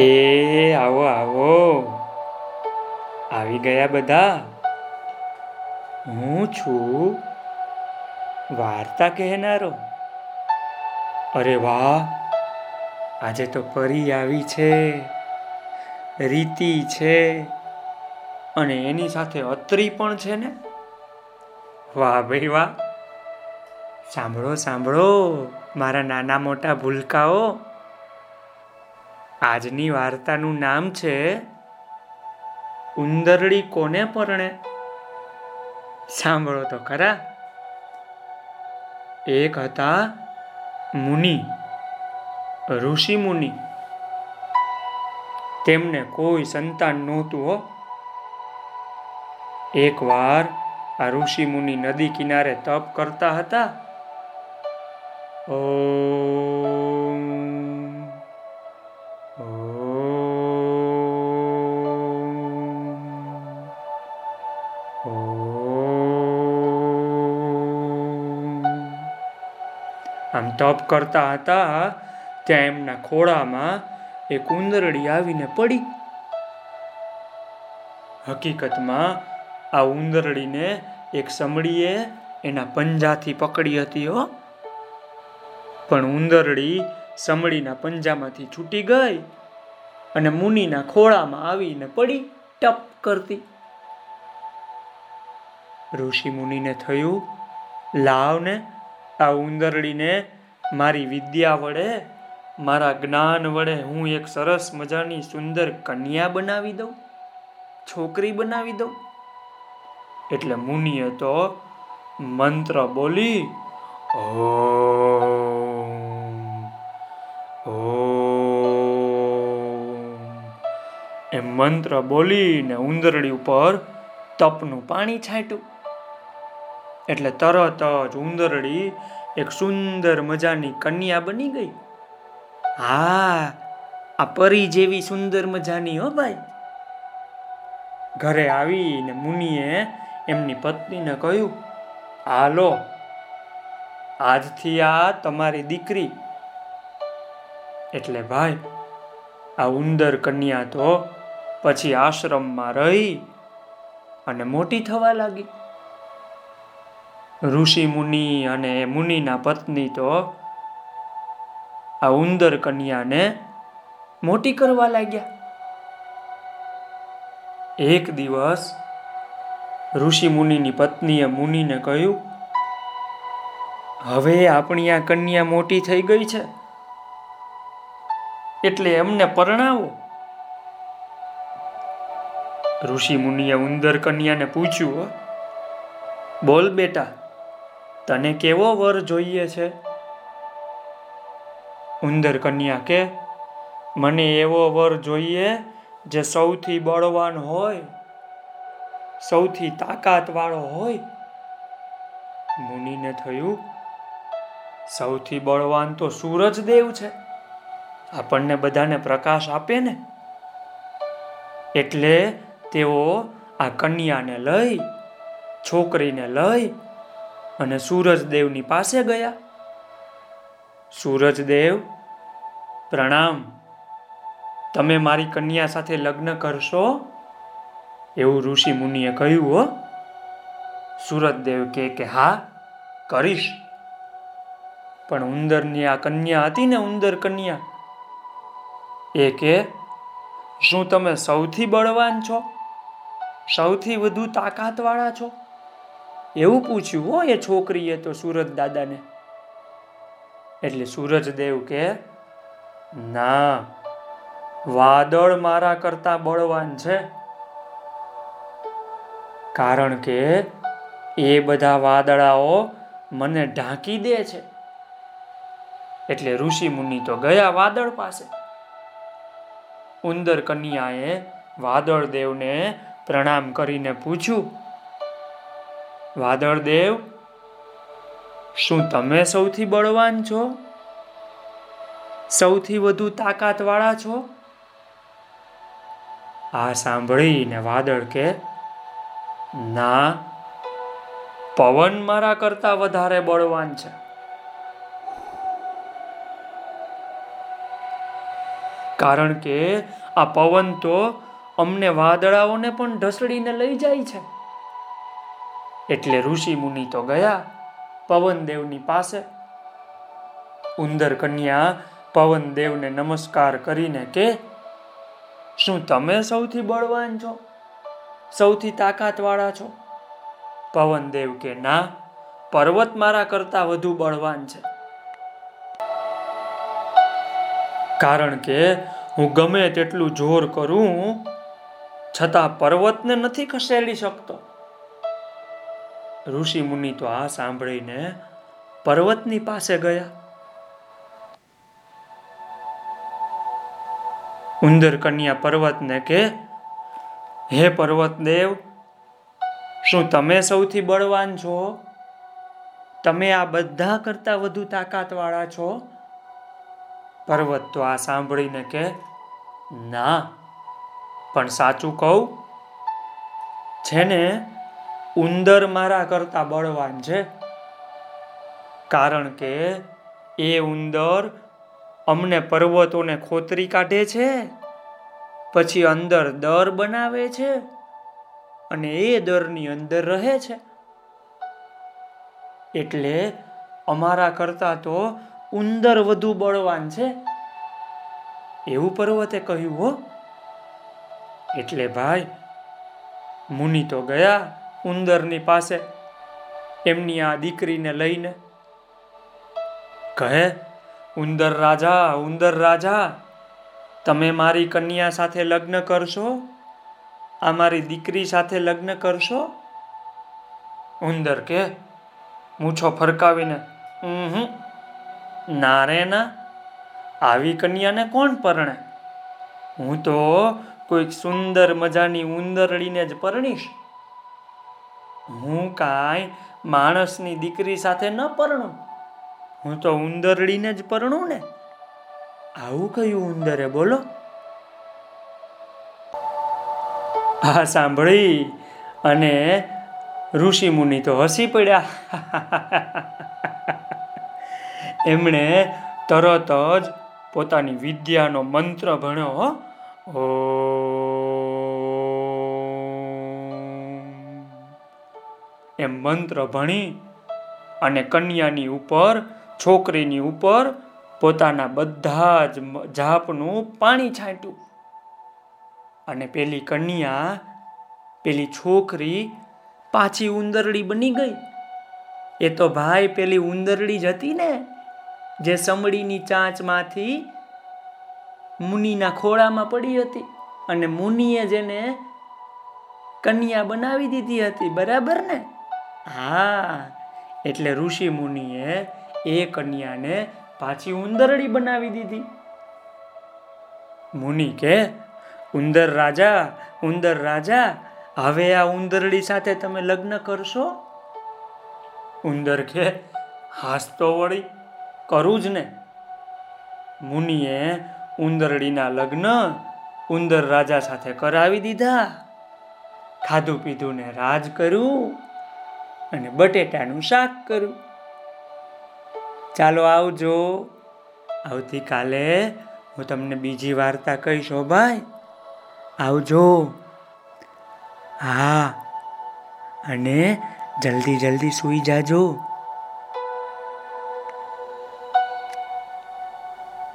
એ, આવો આવો. આવી ગયા બધા? હું છું વાર્તા કહેનારો. અરે વાહ, આજે તો પરી આવી છે. રીતિ છે. અને એની સાથે અત્રી પણ છે ને? વાહ ભાઈ વાહ. સાંભળો સાંભળો, મારા નાના મોટા ભૂલકાઓ. આજની વાર્તાનું નામ છે ઉંદરડી કોને પરણે? સાંભળો તો ખરા. એક હતા મુનિ, ઋષિ મુનિ. તેમને કોઈ સંતાન નહોતું એકવાર આ ઋષિ મુનિ નદી કિનારે તપ કરતા હતા. ઓમ આમ તપ કરતા હતા ત્યાં એમના ખોળામાં એક ઉંદરડી આવીને પડી. હકીકતમાં આ ઉંદરડીને એક સમડીએ એના પંજાથી પકડી હતી હો. પણ ઉંદરડી સમડીના પંજામાંથી છૂટી ગઈ અને મુનિના ખોળામાં આવીને પડી, ટપ કરતી. ઋષિ મુનિને થયું, લાવને, આ ઉંદરડીને મારી વિદ્યા વડે, મારા જ્ઞાન વડે હું એક સરસ મજાની સુંદર કન્યા બનાવી દઉં, છોકરી બનાવી દઉં. એટલે મુનિએ તો મંત્ર બોલી ઓ એમ મંત્ર બોલીને ઉંદરડી ઉપર તપનું પાણી છાંટ્યું. એટલે તરત જ ઉંદરડી એક સુંદર મજાની કન્યા બની ગઈ. હા, આ પરી જેવી સુંદર મજાની હો ભાઈ. ઘરે આવીને મુનિએ એમની પત્નીને કહ્યું, હાલો, આજથી આ તમારી દીકરી. એટલે ભાઈ, આ ઉંદર કન્યા તો પછી આશ્રમમાં રહી અને મોટી થવા લાગી. ઋષિ મુનિ અને મુનિના પત્ની તો આ ઉંદર કન્યાને મોટી કરવા લાગ્યા. એક દિવસ ઋષિ મુનિની પત્નીએ મુનિને કહ્યું, હવે આપણી આ કન્યા મોટી થઈ ગઈ છે. એટલે એમને પરણાવો. ઋષિ મુનિએ ઉંદર કન્યાને પૂછ્યું, બોલ બેટા તને કેવો વર જોઈએ છે? ઉંદર કન્યા કે, મને એવો વર જોઈએ જે સૌથી બળવાન હોય, સૌથી તાકાત વાળો હોય. મુનિને થયું, સૌથી બળવાન તો સૂરજ દેવ છે. આપણને બધાને પ્રકાશ આપે ને. એટલે તેઓ આ કન્યાને લઈ, છોકરીને લઈ અને સૂરજદેવની પાસે ગયા. સૂરજદેવ પ્રણામ. તમે મારી કન્યા સાથે લગ્ન કરશો? એવું ઋષિ મુનિએ કહ્યું, હો. સુરતદેવ કે કે, હા, કરીશ. પણ ઉંદરની આ કન્યા હતી ને ઉંદર કન્યા? એ કે, શું તમે સૌથી બળવાન છો? સૌથી વધુ તાકાતવાળા છો? એવું પૂછ્યું હો એ છોકરીએ તો સુરજ દાદાને? એટલે સૂરજદેવ કે, ના, વાદળ મારા કરતા બળવાન છે. કારણ કે એ બધા વાદળાઓ મને ઢાંકી દે છે. એટલે ઋષિ મુનિ તો ગયા વાદળ પાસે. ઉંદર કન્યાએ વાદળ દેવને પ્રણામ કરીને પૂછ્યું વાદળ દેવ, શું તમે સૌથી બળવાન છો? સૌથી વધુ તાકાત વાળા છો? આ સાંભળીને વાદળ કે, ના, પવન મારા કરતા વધારે બળવાન છે. કારણ કે આ પવન તો અમને વાદળાઓને પણ ઢસડીને લઈ જાય છે. એટલે ઋષિ મુનિ તો ગયા પવનદેવની પાસે. ઉંદર કન્યા પવનદેવને નમસ્કાર કરીને કે, શું તમે સૌથી બળવાન છો? સૌથી તાકાતવાળા છો? પવનદેવ કે, ના, પર્વત મારા કરતા વધુ બળવાન છે. કારણ કે હું ગમે તેટલું જોર કરું, છતાં પર્વતને નથી ખસેડી શકતો. ઋષિ મુનિ તો આ સાંભળીને પર્વતની પાસે ગયા. ઉંદર કન્યા પર્વતને કે, હે પર્વતદેવ, શું તમે સૌથી બળવાન છો? તમે આ બધા કરતા વધુ તાકાતવાળા છો? પર્વત તો આ સાંભળીને કે, ના, પણ સાચું કહું, છે ને ઉંદર મારા કરતા બળવાન છે. કારણ કે એ ઉંદર અમને પર્વતોને ખોતરી કાઢે છે, પછી અંદર દર બનાવે છે અને એ દરની અંદર રહે છે. એટલે અમારા કરતા તો ઉંદર વધુ બળવાન છે. એવું પર્વતે કહ્યું હો. એટલે ભાઈ, મુનિ તો ગયા. ઉંદરની પાસે એમની આ દીકરીને લઈને કહે, ઉંદર રાજા ઉંદર રાજા, તમે મારી કન્યા સાથે લગ્ન કરશો? આ મારી દીકરી સાથે લગ્ન કરશો? ઉંદર કે, મૂછો ફરકાવીને હમ ના રે ના, આવી કન્યાને કોણ પરણે? હું તો કોઈક સુંદર મજાની ઉંદરડીને જ પરણીશ. હું કાંઈ માણસની દીકરી સાથે ન પરણું. હું તો ઉંદરડીને જ પરણું ને. આવું કયું ઉંદરે બોલો. આ સાંભળી. અને ઋષિ મુનિ તો હસી પડ્યા. એમણે તરત જ પોતાની વિદ્યાનો મંત્ર ભણ્યો ઓ એમ મંત્ર ભણી અને કન્યાની ઉપર, છોકરીની ઉપર પોતાના બધા જ જાપનું પાણી છાંટ્યું. અને પેલી કન્યા, પેલી છોકરી પાછી ઉંદરડી બની ગઈ. એ તો ભાઈ પેલી ઉંદરડી જ હતી ને, જે સમડીની ચાંચમાંથી મુનિના ખોળામાં પડી હતી અને મુનિએ જેને કન્યા બનાવી દીધી હતી, બરાબર ને? હા, એટલે ઋષિ મુનિએ એ કન્યાને પાછી ઉંદરડી બનાવી દીધી. મુનિ કે, ઉંદર રાજા ઉંદર રાજા, હવે આ ઉંદરડી સાથે તમે લગ્ન કરશો? ઉંદર કે હાસતો વળી, કરું જ ને. મુનિએ ઉંદરડીના લગ્ન ઉંદર રાજા સાથે કરાવી દીધા. ખાધું પીધું ને રાજ કર્યું. અને બટેટાનું શાક કરું. ચાલો આવજો. આવતીકાલે હું તમને બીજી વાર્તા કહીશ, હો ભાઈ. આવજો. હા. અને જલ્દી જલ્દી સૂઈ જાજો.